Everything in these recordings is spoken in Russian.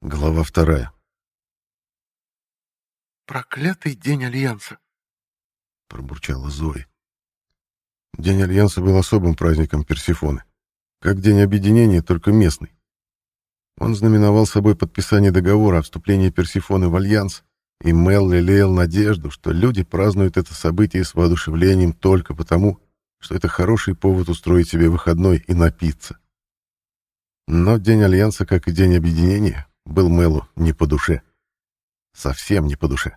Глава вторая. «Проклятый день Альянса!» — пробурчала Зои. День Альянса был особым праздником Персифоны. Как день объединения, только местный. Он знаменовал собой подписание договора о вступлении Персифоны в Альянс, и Мел лелеял надежду, что люди празднуют это событие с воодушевлением только потому, что это хороший повод устроить себе выходной и напиться. Но День Альянса, как и День Объединения, был Мелу не по душе. Совсем не по душе.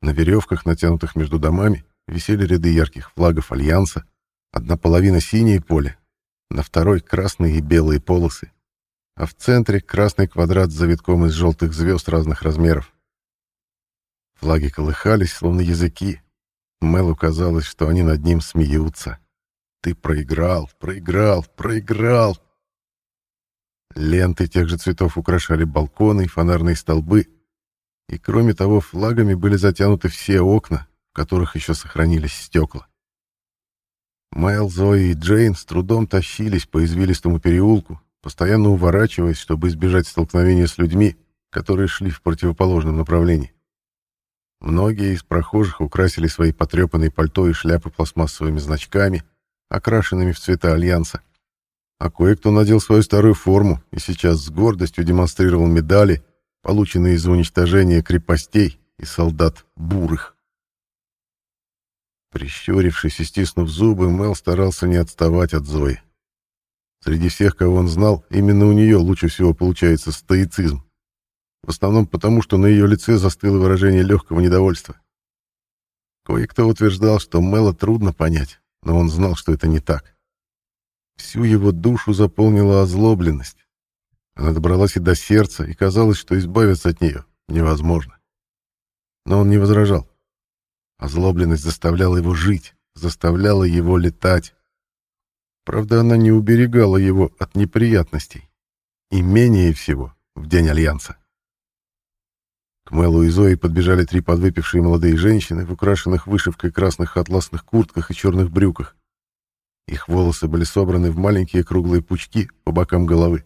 На веревках, натянутых между домами, висели ряды ярких флагов Альянса, одна половина синее поле, на второй красные и белые полосы, а в центре красный квадрат с завитком из желтых звезд разных размеров. Флаги колыхались, словно языки. Мелу казалось, что они над ним смеются. «Ты проиграл, проиграл, проиграл!» Ленты тех же цветов украшали балконы фонарные столбы, и, кроме того, флагами были затянуты все окна, в которых еще сохранились стекла. Майл, Зои и Джейн с трудом тащились по извилистому переулку, постоянно уворачиваясь, чтобы избежать столкновения с людьми, которые шли в противоположном направлении. Многие из прохожих украсили свои потрепанные пальто и шляпы пластмассовыми значками, окрашенными в цвета Альянса а кое-кто надел свою старую форму и сейчас с гордостью демонстрировал медали, полученные из уничтожения крепостей и солдат бурых. Прищурившись и стиснув зубы, Мел старался не отставать от Зои. Среди всех, кого он знал, именно у нее лучше всего получается стоицизм. В основном потому, что на ее лице застыло выражение легкого недовольства. Кое-кто утверждал, что Мела трудно понять, но он знал, что это не так. Всю его душу заполнила озлобленность. Она добралась и до сердца, и казалось, что избавиться от нее невозможно. Но он не возражал. Озлобленность заставляла его жить, заставляла его летать. Правда, она не уберегала его от неприятностей. И менее всего в день Альянса. К Мэлу и Зои подбежали три подвыпившие молодые женщины в украшенных вышивкой красных атласных куртках и черных брюках. Их волосы были собраны в маленькие круглые пучки по бокам головы.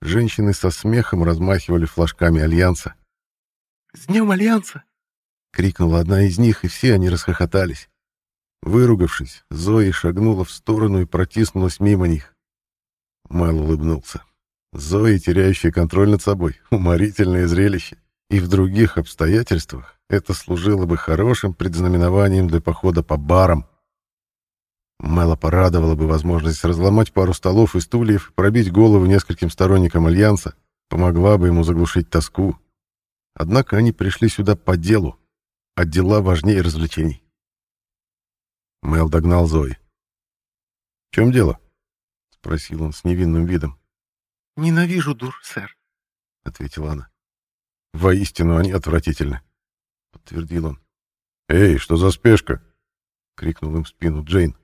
Женщины со смехом размахивали флажками Альянса. «С днем Альянса!» — крикнула одна из них, и все они расхохотались. Выругавшись, Зои шагнула в сторону и протиснулась мимо них. Мэл улыбнулся. Зои, теряющая контроль над собой, уморительное зрелище. И в других обстоятельствах это служило бы хорошим предзнаменованием для похода по барам. Мэла порадовала бы возможность разломать пару столов и стульев, пробить голову нескольким сторонникам Альянса, помогла бы ему заглушить тоску. Однако они пришли сюда по делу, а дела важнее развлечений. Мэл догнал Зои. «В чем дело?» — спросил он с невинным видом. «Ненавижу дур, сэр», — ответила она. «Воистину они отвратительны», — подтвердил он. «Эй, что за спешка?» — крикнул им в спину Джейн.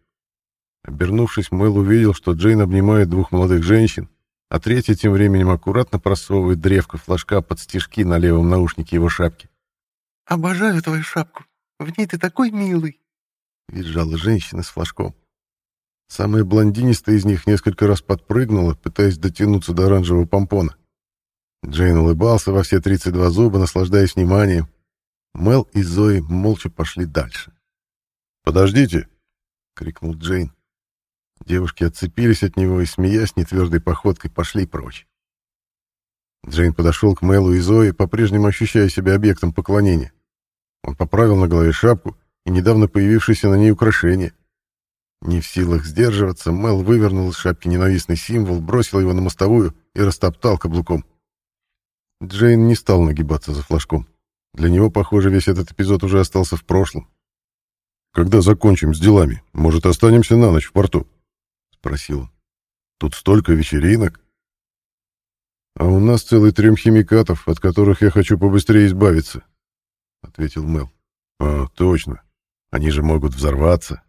Обернувшись, Мэл увидел, что Джейн обнимает двух молодых женщин, а третья тем временем аккуратно просовывает древко флажка под стежки на левом наушнике его шапки. «Обожаю твою шапку. В ней ты такой милый!» — визжала женщина с флажком. Самая блондинистая из них несколько раз подпрыгнула, пытаясь дотянуться до оранжевого помпона. Джейн улыбался во все 32 зуба, наслаждаясь вниманием. Мел и Зои молча пошли дальше. «Подождите!» — крикнул Джейн. Девушки отцепились от него и, смеясь нетвердой походкой, пошли прочь. Джейн подошел к Мэлу и Зои, по-прежнему ощущая себя объектом поклонения. Он поправил на голове шапку и недавно появившееся на ней украшение. Не в силах сдерживаться, Мэл вывернул из шапки ненавистный символ, бросил его на мостовую и растоптал каблуком. Джейн не стал нагибаться за флажком. Для него, похоже, весь этот эпизод уже остался в прошлом. «Когда закончим с делами, может, останемся на ночь в порту?» Спросил он. «Тут столько вечеринок». «А у нас целый трем химикатов, от которых я хочу побыстрее избавиться», — ответил Мел. «А, точно. Они же могут взорваться».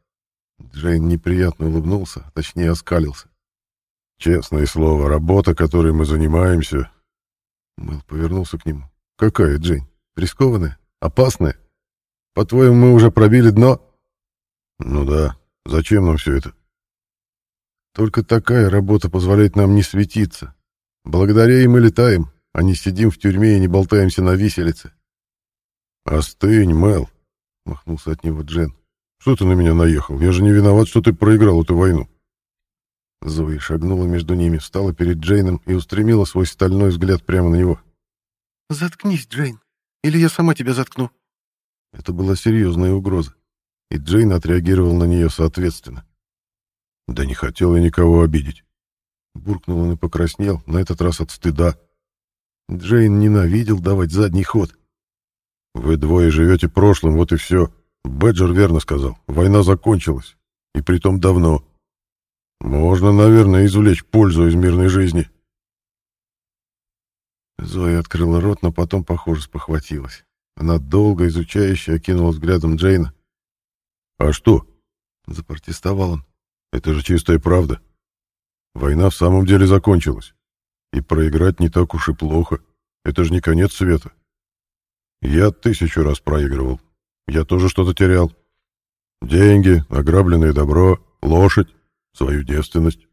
Джейн неприятно улыбнулся, точнее оскалился. «Честное слово, работа, которой мы занимаемся...» Мел повернулся к нему. «Какая, Джейн? Рискованная? Опасная? По-твоему, мы уже пробили дно?» «Ну да. Зачем нам все это?» Только такая работа позволяет нам не светиться. Благодаря им и летаем, а не сидим в тюрьме и не болтаемся на виселице. «Остынь, Мел», — махнулся от него Джен. «Что ты на меня наехал? Я же не виноват, что ты проиграл эту войну». Зои шагнула между ними, встала перед Джейном и устремила свой стальной взгляд прямо на него. «Заткнись, Джейн, или я сама тебя заткну». Это была серьезная угроза, и Джейн отреагировал на нее соответственно. «Да не хотел я никого обидеть». Буркнул он и покраснел, на этот раз от стыда. Джейн ненавидел давать задний ход. «Вы двое живете прошлым, вот и все. Бэджер верно сказал. Война закончилась. И притом давно. Можно, наверное, извлечь пользу из мирной жизни». Зоя открыла рот, но потом, похоже, спохватилась. Она долго изучающе окинула взглядом Джейна. «А что?» — запротестовал он. «Это же чистая правда. Война в самом деле закончилась. И проиграть не так уж и плохо. Это же не конец света. Я тысячу раз проигрывал. Я тоже что-то терял. Деньги, ограбленное добро, лошадь, свою девственность.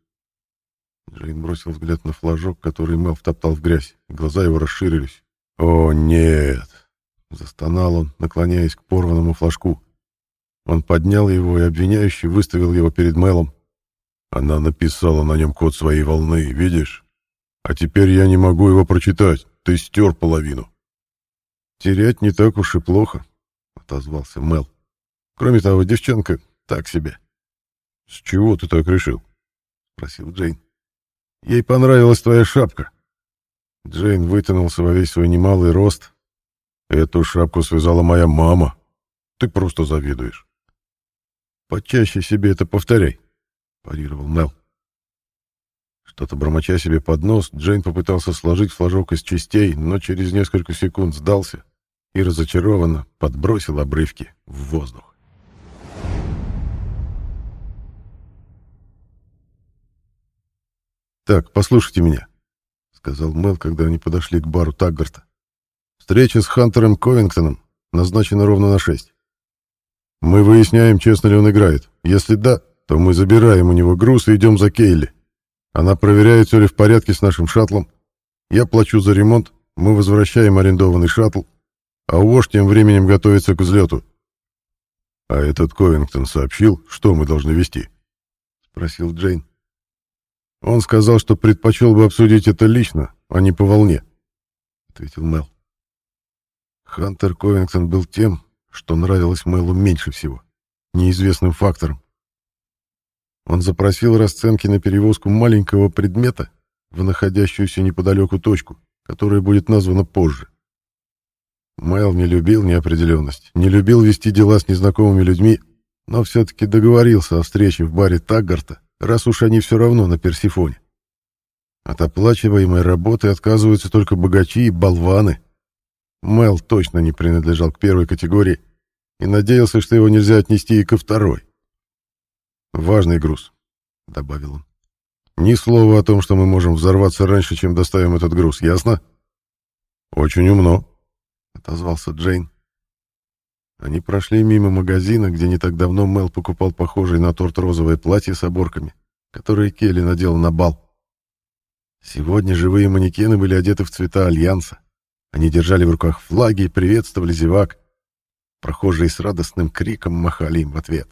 Джейн бросил взгляд на флажок, который Мел втоптал в грязь. Глаза его расширились. «О, нет!» — застонал он, наклоняясь к порванному флажку. Он поднял его и обвиняющий выставил его перед Мелом. Она написала на нем код своей волны, видишь? А теперь я не могу его прочитать. Ты стер половину. Терять не так уж и плохо, отозвался Мел. Кроме того, девчонка так себе. С чего ты так решил? спросил Джейн. Ей понравилась твоя шапка. Джейн вытянулся во весь свой немалый рост. Эту шапку связала моя мама. Ты просто завидуешь. Почаще себе это повторяй парировал Мел. Что-то бормоча себе под нос, Джейн попытался сложить флажок из частей, но через несколько секунд сдался и разочарованно подбросил обрывки в воздух. «Так, послушайте меня», — сказал Мел, когда они подошли к бару Таггарта. «Встреча с Хантером Ковингтоном назначена ровно на шесть. Мы выясняем, честно ли он играет. Если да, то мы забираем у него груз и идем за Кейли. Она проверяет, все ли в порядке с нашим шаттлом. Я плачу за ремонт, мы возвращаем арендованный шаттл, а вождь тем временем готовится к взлету. — А этот Ковингтон сообщил, что мы должны вести? — спросил Джейн. Он сказал, что предпочел бы обсудить это лично, а не по волне, — ответил Мел. Хантер Ковингтон был тем, что нравилось Мелу меньше всего, неизвестным фактором. Он запросил расценки на перевозку маленького предмета в находящуюся неподалеку точку, которая будет названа позже. Майл не любил неопределенность, не любил вести дела с незнакомыми людьми, но все-таки договорился о встрече в баре Таггарта, раз уж они все равно на Персифоне. От оплачиваемой работы отказываются только богачи и болваны. Мэл точно не принадлежал к первой категории и надеялся, что его нельзя отнести и ко второй. «Важный груз», — добавил он. «Ни слова о том, что мы можем взорваться раньше, чем доставим этот груз, ясно?» «Очень умно», — отозвался Джейн. Они прошли мимо магазина, где не так давно Мел покупал похожее на торт розовое платье с оборками, которое Келли надела на бал. Сегодня живые манекены были одеты в цвета Альянса. Они держали в руках флаги и приветствовали зевак. Прохожие с радостным криком махали им в ответ.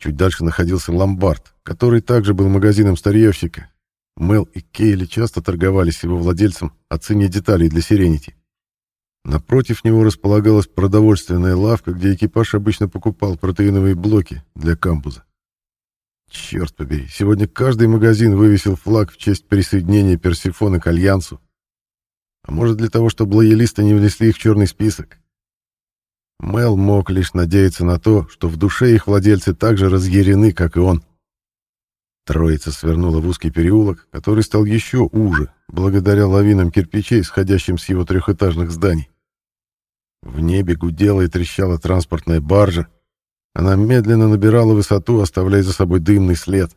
Чуть дальше находился ломбард, который также был магазином старьевщика. Мел и Кейли часто торговались его владельцем о цене деталей для Сиренити. Напротив него располагалась продовольственная лавка, где экипаж обычно покупал протеиновые блоки для камбуза. Черт побери, сегодня каждый магазин вывесил флаг в честь присоединения Персифона к Альянсу. А может, для того, чтобы лоялисты не внесли их в черный список? Мел мог лишь надеяться на то, что в душе их владельцы так же разъярены, как и он. Троица свернула в узкий переулок, который стал еще уже, благодаря лавинам кирпичей, сходящим с его трехэтажных зданий. В небе гудела и трещала транспортная баржа. Она медленно набирала высоту, оставляя за собой дымный след.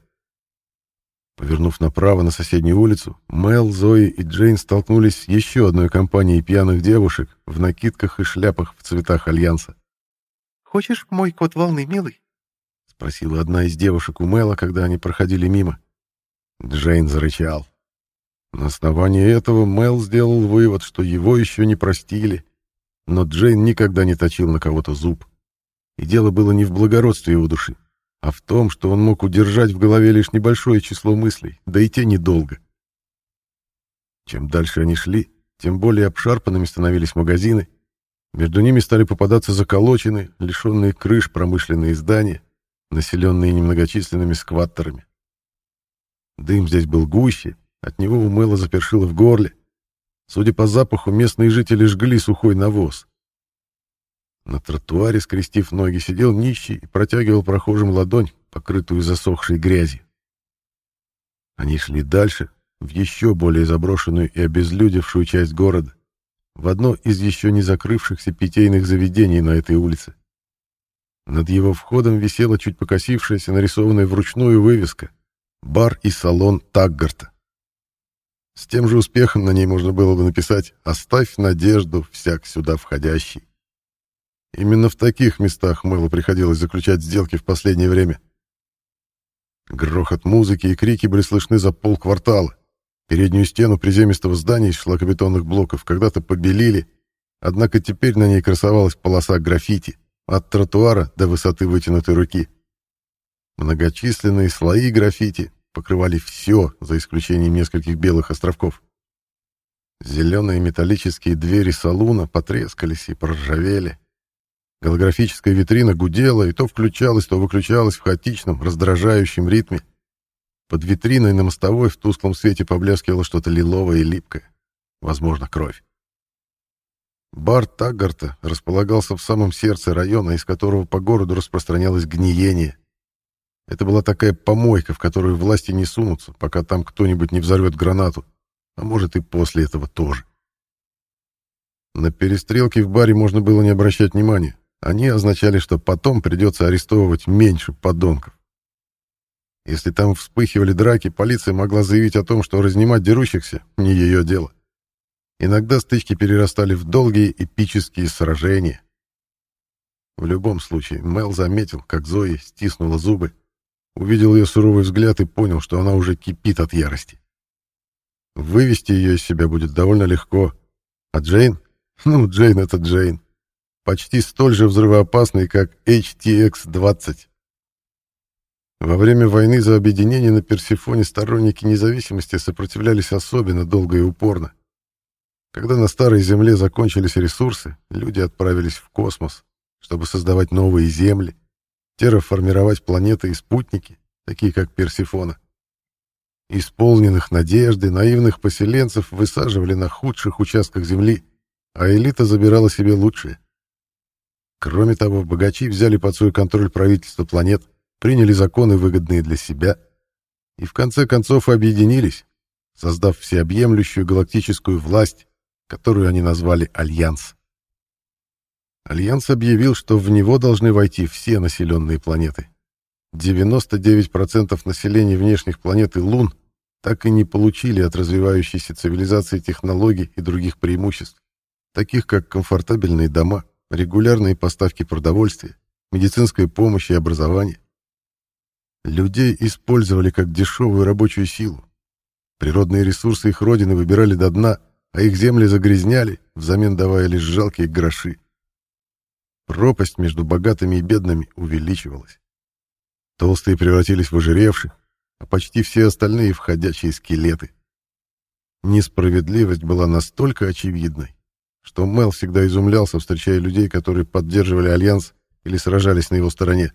Повернув направо на соседнюю улицу, Мел, Зои и Джейн столкнулись с еще одной компанией пьяных девушек в накидках и шляпах в цветах Альянса. «Хочешь мой кот волны, милый?» — спросила одна из девушек у Мела, когда они проходили мимо. Джейн зарычал. На основании этого Мел сделал вывод, что его еще не простили, но Джейн никогда не точил на кого-то зуб. И дело было не в благородстве его души, а в том, что он мог удержать в голове лишь небольшое число мыслей, да и те недолго. Чем дальше они шли, тем более обшарпанными становились магазины, между ними стали попадаться заколоченные, лишенные крыш промышленные здания, населенные немногочисленными скваттерами. Дым здесь был гуще, от него у Мэла запершило в горле. Судя по запаху, местные жители жгли сухой навоз. На тротуаре, скрестив ноги, сидел нищий и протягивал прохожим ладонь, покрытую засохшей грязью. Они шли дальше, в еще более заброшенную и обезлюдевшую часть города в одно из еще не закрывшихся питейных заведений на этой улице. Над его входом висела чуть покосившаяся, нарисованная вручную вывеска «Бар и салон Таггарта». С тем же успехом на ней можно было бы написать «Оставь надежду, всяк сюда входящий». Именно в таких местах Мэлу приходилось заключать сделки в последнее время. Грохот музыки и крики были слышны за полквартала. Переднюю стену приземистого здания из шлакобетонных блоков когда-то побелили, однако теперь на ней красовалась полоса граффити от тротуара до высоты вытянутой руки. Многочисленные слои граффити покрывали все, за исключением нескольких белых островков. Зеленые металлические двери салуна потрескались и проржавели. Голографическая витрина гудела и то включалась, то выключалась в хаотичном, раздражающем ритме, под витриной на мостовой в тусклом свете поблескивало что-то лиловое и липкое. Возможно, кровь. Бар Таггарта располагался в самом сердце района, из которого по городу распространялось гниение. Это была такая помойка, в которую власти не сунутся, пока там кто-нибудь не взорвет гранату, а может и после этого тоже. На перестрелки в баре можно было не обращать внимания. Они означали, что потом придется арестовывать меньше подонков. Если там вспыхивали драки, полиция могла заявить о том, что разнимать дерущихся — не ее дело. Иногда стычки перерастали в долгие эпические сражения. В любом случае, Мел заметил, как Зои стиснула зубы, увидел ее суровый взгляд и понял, что она уже кипит от ярости. Вывести ее из себя будет довольно легко. А Джейн? Ну, Джейн — это Джейн. Почти столь же взрывоопасный, как HTX-20. Во время войны за объединение на Персифоне сторонники независимости сопротивлялись особенно долго и упорно. Когда на Старой Земле закончились ресурсы, люди отправились в космос, чтобы создавать новые земли, терраформировать планеты и спутники, такие как Персифона. Исполненных надежды, наивных поселенцев высаживали на худших участках Земли, а элита забирала себе лучшие. Кроме того, богачи взяли под свой контроль правительство планет – приняли законы, выгодные для себя, и в конце концов объединились, создав всеобъемлющую галактическую власть, которую они назвали Альянс. Альянс объявил, что в него должны войти все населенные планеты. 99% населения внешних планет и лун так и не получили от развивающейся цивилизации технологий и других преимуществ, таких как комфортабельные дома, регулярные поставки продовольствия, медицинская помощь и образование. Людей использовали как дешевую рабочую силу. Природные ресурсы их родины выбирали до дна, а их земли загрязняли, взамен давая лишь жалкие гроши. Пропасть между богатыми и бедными увеличивалась. Толстые превратились в ожиревших, а почти все остальные — в ходячие скелеты. Несправедливость была настолько очевидной, что Мел всегда изумлялся, встречая людей, которые поддерживали Альянс или сражались на его стороне.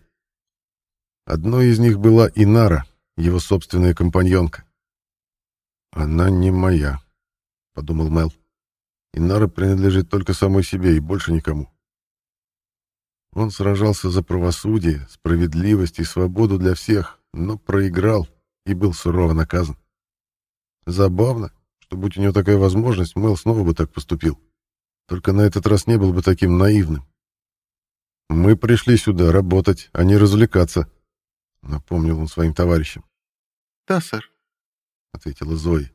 Одной из них была Инара, его собственная компаньонка. «Она не моя», — подумал Мел. «Инара принадлежит только самой себе и больше никому». Он сражался за правосудие, справедливость и свободу для всех, но проиграл и был сурово наказан. Забавно, что будь у него такая возможность, Мел снова бы так поступил. Только на этот раз не был бы таким наивным. «Мы пришли сюда работать, а не развлекаться», — напомнил он своим товарищам. «Да, сэр», — ответила Зои.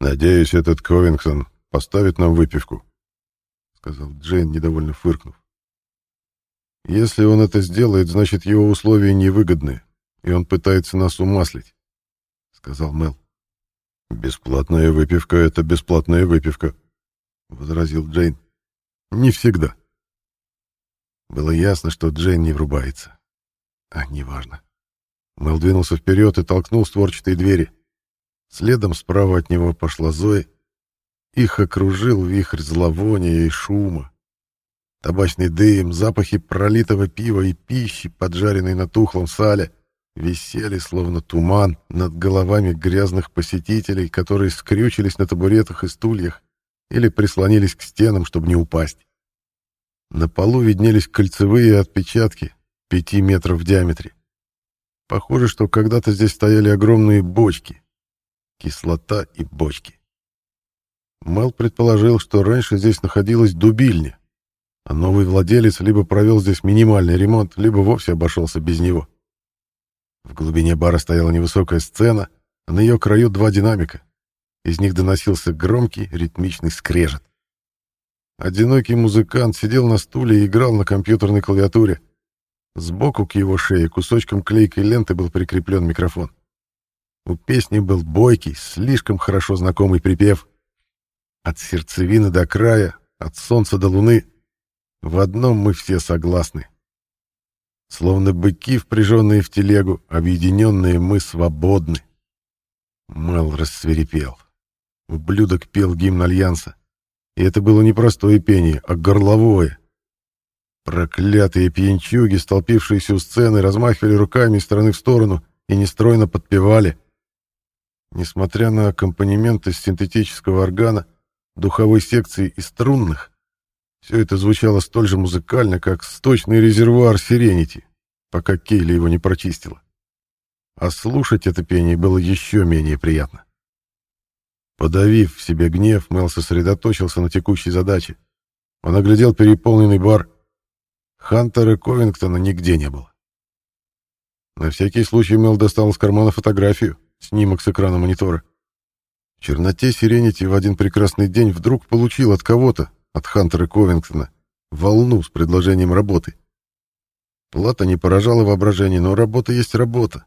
«Надеюсь, этот Ковингсон поставит нам выпивку», — сказал Джейн, недовольно фыркнув. «Если он это сделает, значит, его условия невыгодны, и он пытается нас умаслить», — сказал Мел. «Бесплатная выпивка — это бесплатная выпивка», — возразил Джейн. «Не всегда». Было ясно, что Джейн не врубается. А, неважно. Мэл двинулся вперед и толкнул створчатые двери. Следом справа от него пошла Зоя. Их окружил вихрь зловония и шума. Табачный дым, запахи пролитого пива и пищи, поджаренной на тухлом сале, висели, словно туман, над головами грязных посетителей, которые скрючились на табуретах и стульях или прислонились к стенам, чтобы не упасть. На полу виднелись кольцевые отпечатки пяти метров в диаметре. Похоже, что когда-то здесь стояли огромные бочки. Кислота и бочки. Мел предположил, что раньше здесь находилась дубильня, а новый владелец либо провел здесь минимальный ремонт, либо вовсе обошелся без него. В глубине бара стояла невысокая сцена, а на ее краю два динамика. Из них доносился громкий ритмичный скрежет. Одинокий музыкант сидел на стуле и играл на компьютерной клавиатуре. Сбоку к его шее кусочком клейкой ленты был прикреплен микрофон. У песни был бойкий, слишком хорошо знакомый припев. От сердцевины до края, от солнца до луны. В одном мы все согласны. Словно быки, впряженные в телегу, объединенные мы свободны. Мел рассверепел. Ублюдок пел гимн Альянса. И это было не простое пение, а горловое. Проклятые пьянчуги, столпившиеся у сцены, размахивали руками из стороны в сторону и нестройно подпевали. Несмотря на аккомпанемент из синтетического органа, духовой секции и струнных, все это звучало столь же музыкально, как сточный резервуар Сиренити, пока Кейли его не прочистила. А слушать это пение было еще менее приятно. Подавив в себе гнев, Мел сосредоточился на текущей задаче. Он оглядел переполненный бар. Хантера Ковингтона нигде не было. На всякий случай Мел достал из кармана фотографию, снимок с экрана монитора. В черноте Сиренити в один прекрасный день вдруг получил от кого-то, от Хантера Ковингтона, волну с предложением работы. Плата не поражала воображение, но работа есть работа.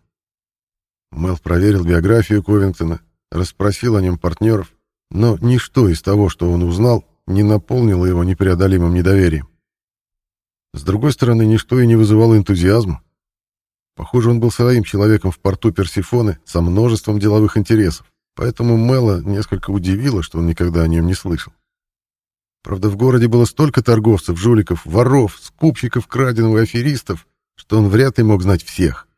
Мел проверил биографию Ковингтона, расспросил о нем партнеров, но ничто из того, что он узнал, не наполнило его непреодолимым недоверием. С другой стороны, ничто и не вызывало энтузиазма. Похоже, он был своим человеком в порту Персифоны со множеством деловых интересов, поэтому Мэла несколько удивило, что он никогда о нем не слышал. Правда, в городе было столько торговцев, жуликов, воров, скупщиков краденого и аферистов, что он вряд ли мог знать всех.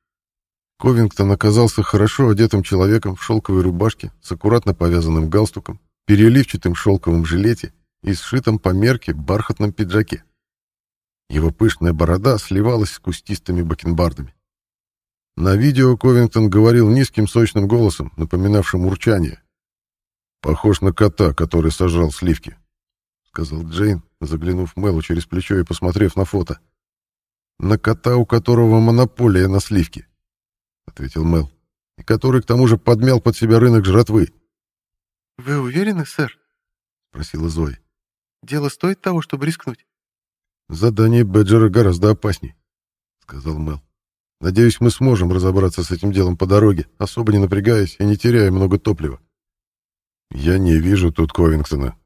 Ковингтон оказался хорошо одетым человеком в шелковой рубашке с аккуратно повязанным галстуком, переливчатым шелковом жилете и сшитом по мерке бархатном пиджаке. Его пышная борода сливалась с кустистыми бакенбардами. На видео Ковингтон говорил низким сочным голосом, напоминавшим урчание. «Похож на кота, который сожрал сливки», сказал Джейн, заглянув Мэлу через плечо и посмотрев на фото. «На кота, у которого монополия на сливки», — ответил Мэл, «и который к тому же подмял под себя рынок жратвы». «Вы уверены, сэр?» — спросила Зои. «Дело стоит того, чтобы рискнуть?» «Задание Бэджера гораздо опасней», — сказал Мэл. «Надеюсь, мы сможем разобраться с этим делом по дороге, особо не напрягаясь и не теряя много топлива». «Я не вижу тут Ковингтона»,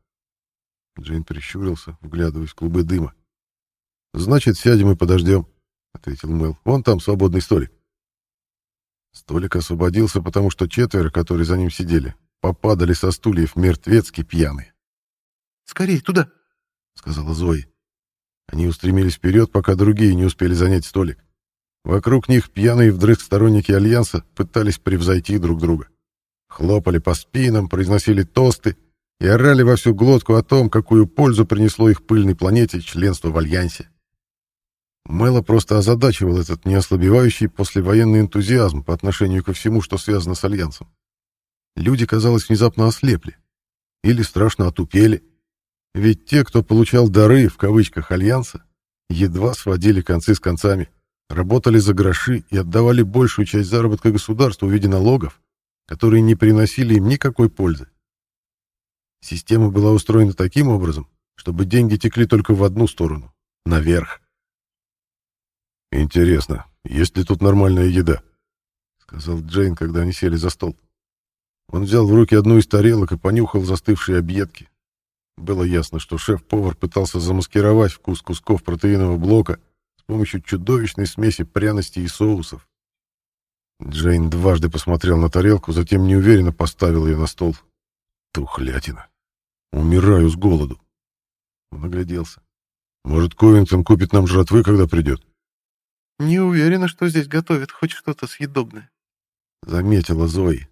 Джейн прищурился, вглядываясь в клубы дыма. «Значит, сядем и подождем», — ответил Мэл. «Вон там свободный столик». Столик освободился, потому что четверо, которые за ним сидели, попадали со стульев мертвецки пьяные. «Скорее, туда!» — сказала Зои. Они устремились вперед, пока другие не успели занять столик. Вокруг них пьяные вдрызг сторонники Альянса пытались превзойти друг друга. Хлопали по спинам, произносили тосты и орали во всю глотку о том, какую пользу принесло их пыльной планете членство в Альянсе. Мэла просто озадачивал этот неослабевающий послевоенный энтузиазм по отношению ко всему, что связано с Альянсом. Люди, казалось, внезапно ослепли. Или страшно отупели. Ведь те, кто получал «дары» в кавычках Альянса, едва сводили концы с концами, работали за гроши и отдавали большую часть заработка государству в виде налогов, которые не приносили им никакой пользы. Система была устроена таким образом, чтобы деньги текли только в одну сторону — наверх. «Интересно, есть ли тут нормальная еда?» — сказал Джейн, когда они сели за стол. Он взял в руки одну из тарелок и понюхал застывшие объедки. Было ясно, что шеф-повар пытался замаскировать вкус кусков протеинового блока с помощью чудовищной смеси пряностей и соусов. Джейн дважды посмотрел на тарелку, затем неуверенно поставил ее на стол. Тухлятина. Умираю с голоду. Он огляделся. Может, Ковингтон купит нам жратвы, когда придет? Не уверена, что здесь готовят хоть что-то съедобное. Заметила Зои.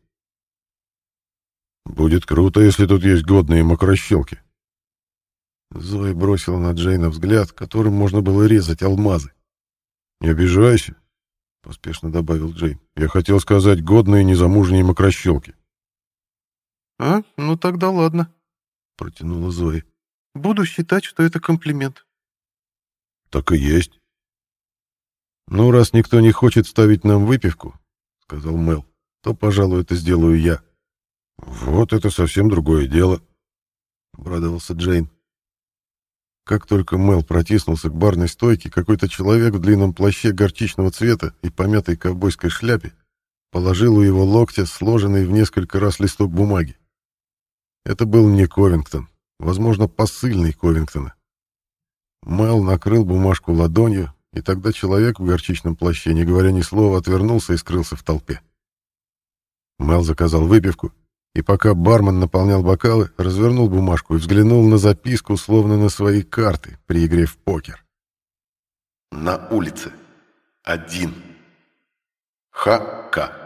Будет круто, если тут есть годные макрощелки. Зои бросила на Джейна взгляд, которым можно было резать алмазы. «Не обижайся», — поспешно добавил Джейн. «Я хотел сказать годные незамужние макрощелки». «А, ну тогда ладно», — протянула Зои. «Буду считать, что это комплимент». «Так и есть». «Ну, раз никто не хочет ставить нам выпивку», — сказал Мел, — «то, пожалуй, это сделаю я». «Вот это совсем другое дело», — обрадовался Джейн. Как только Мел протиснулся к барной стойке, какой-то человек в длинном плаще горчичного цвета и помятой ковбойской шляпе положил у его локтя сложенный в несколько раз листок бумаги. Это был не Ковингтон, возможно, посыльный Ковингтона. Мел накрыл бумажку ладонью, и тогда человек в горчичном плаще, не говоря ни слова, отвернулся и скрылся в толпе. Мел заказал выпивку, и пока бармен наполнял бокалы, развернул бумажку и взглянул на записку, словно на свои карты при игре в покер. На улице. Один. Ха-ка.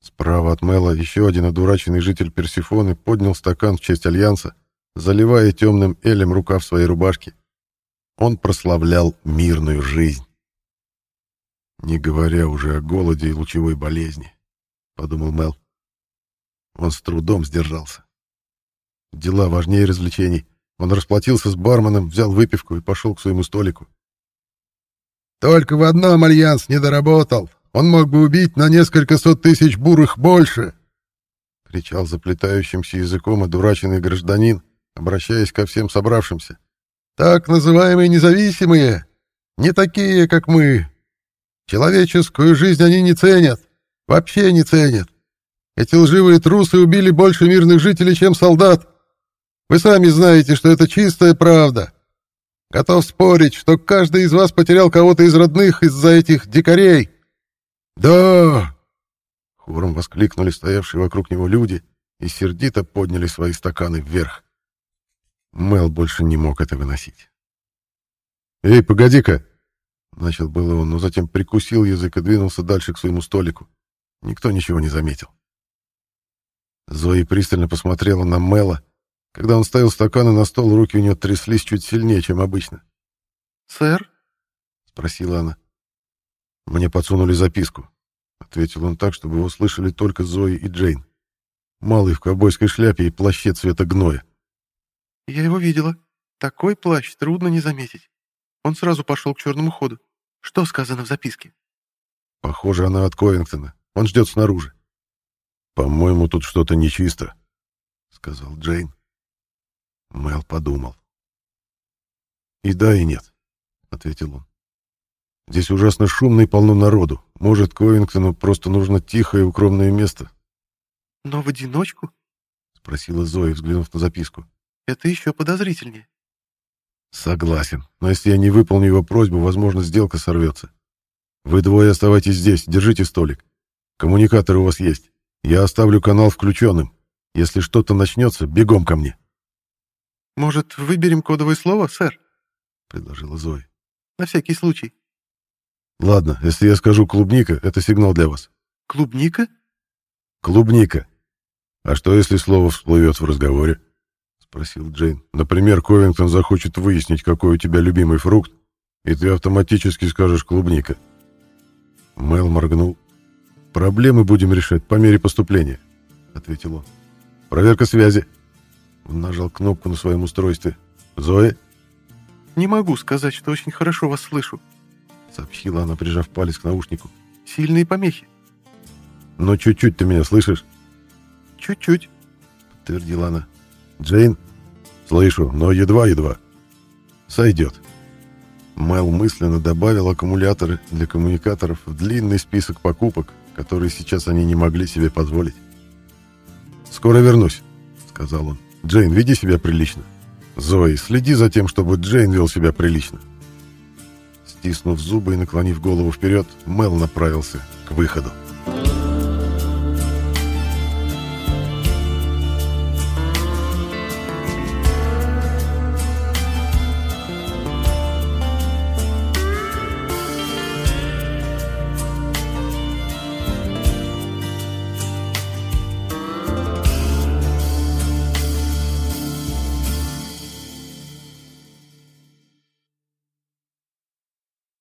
Справа от Мэла еще один одураченный житель Персифоны поднял стакан в честь Альянса, заливая темным элем рукав своей рубашки. Он прославлял мирную жизнь. Не говоря уже о голоде и лучевой болезни, подумал Мел. Он с трудом сдержался. Дела важнее развлечений. Он расплатился с барменом, взял выпивку и пошел к своему столику. «Только в одном Альянс не доработал. Он мог бы убить на несколько сот тысяч бурых больше!» — кричал заплетающимся языком одураченный гражданин, обращаясь ко всем собравшимся. «Так называемые независимые, не такие, как мы. Человеческую жизнь они не ценят, вообще не ценят. Эти лживые трусы убили больше мирных жителей, чем солдат. Вы сами знаете, что это чистая правда. Готов спорить, что каждый из вас потерял кого-то из родных из-за этих дикарей. «Да!» — хором воскликнули стоявшие вокруг него люди и сердито подняли свои стаканы вверх. Мел больше не мог это выносить. «Эй, погоди-ка!» — начал было он, но затем прикусил язык и двинулся дальше к своему столику. Никто ничего не заметил. Зои пристально посмотрела на Мела. Когда он ставил стаканы на стол, руки у нее тряслись чуть сильнее, чем обычно. «Сэр?» — спросила она. «Мне подсунули записку», — ответил он так, чтобы его слышали только Зои и Джейн. Малый в ковбойской шляпе и плаще цвета гноя. «Я его видела. Такой плащ трудно не заметить. Он сразу пошел к черному ходу. Что сказано в записке?» «Похоже, она от Ковингтона. Он ждет снаружи». «По-моему, тут что-то нечисто», — сказал Джейн. Мэл подумал. «И да, и нет», — ответил он. Здесь ужасно шумно и полно народу. Может, Ковингтону просто нужно тихое и укромное место. Но в одиночку? Спросила Зоя, взглянув на записку. Это еще подозрительнее. Согласен. Но если я не выполню его просьбу, возможно, сделка сорвется. Вы двое оставайтесь здесь, держите столик. Коммуникаторы у вас есть. Я оставлю канал включенным. Если что-то начнется, бегом ко мне. Может, выберем кодовое слово, сэр? Предложила Зоя. На всякий случай. Ладно, если я скажу клубника, это сигнал для вас. Клубника? Клубника. А что, если слово всплывет в разговоре? Спросил Джейн. Например, Ковингтон захочет выяснить, какой у тебя любимый фрукт, и ты автоматически скажешь клубника. Мэл моргнул. Проблемы будем решать по мере поступления, ответил он. Проверка связи. Он нажал кнопку на своем устройстве. Зоя? Не могу сказать, что очень хорошо вас слышу, сообщила она, прижав палец к наушнику. «Сильные помехи». «Но чуть-чуть ты меня слышишь?» «Чуть-чуть», — подтвердила она. «Джейн?» «Слышу, но едва-едва». «Сойдет». Мэл мысленно добавил аккумуляторы для коммуникаторов в длинный список покупок, которые сейчас они не могли себе позволить. «Скоро вернусь», — сказал он. «Джейн, веди себя прилично. Зои, следи за тем, чтобы Джейн вел себя прилично». Стиснув зубы и наклонив голову вперед, Мел направился к выходу.